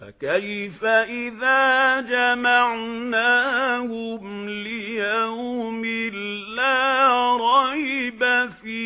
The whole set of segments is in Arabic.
فَكَيْفَ إِذَا جَمَعْنَاهُمْ لِيَوْمٍ لَّا رَيْبَ فِيهِ؟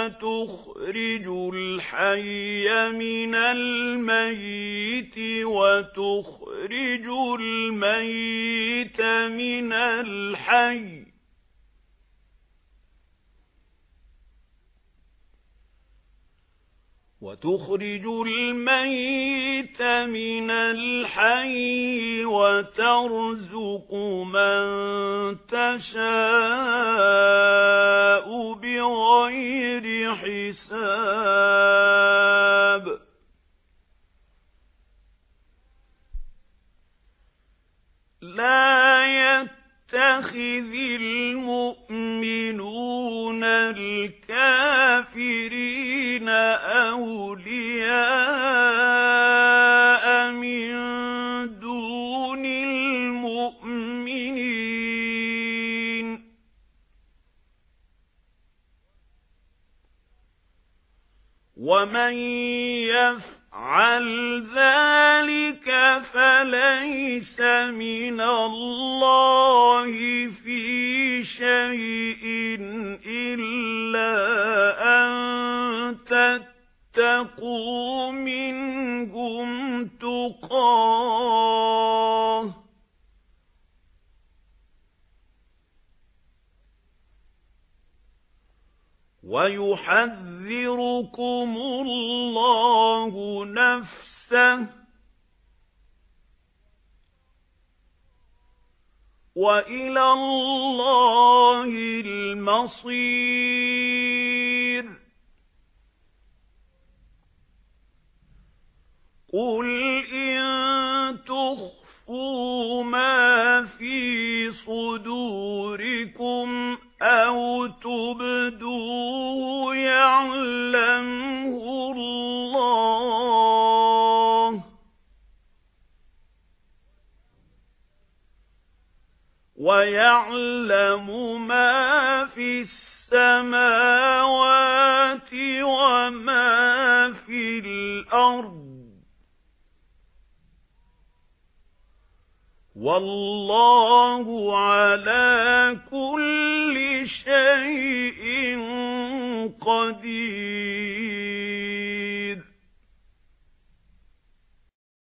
وَتُخْرِجُ الْحَيَّ مِنَ الْمَيِّتِ وَتُخْرِجُ الْمَيِّتَ مِنَ الْحَيِّ. وَتُخْرِجُ الْمَيِّتَ مِنَ الْحَيِّ وَتَرْزُقُ مَن تَشَاءُ بِغَيْرِ حِسَابٍ. لَا يَتَّخِذِ الْمُؤْمِنُونَ الْكَافِرِينَ أَوْلِيَاءَ وَمَن يَفْعَلْ ذَلِكَ فَلَيْسَ مِنَ اللَّهِ فِي شَيْءٍ إِلَّا أَن تَتَّقُوا مِنْهُمْ تُقَاةً وَيُحَذِّرُكُمُ اللَّهُ نَفْسَهُ وَإِلَى اللَّهِ الْمَصِيرُ. قُلْ إِن وَيَعْلَمُ مَا فِي السَّمَاوَاتِ وَمَا فِي الْأَرْضِ. وَاللَّهُ عَلَى كُلِّ شَيْءٍ قَدِيرٌ.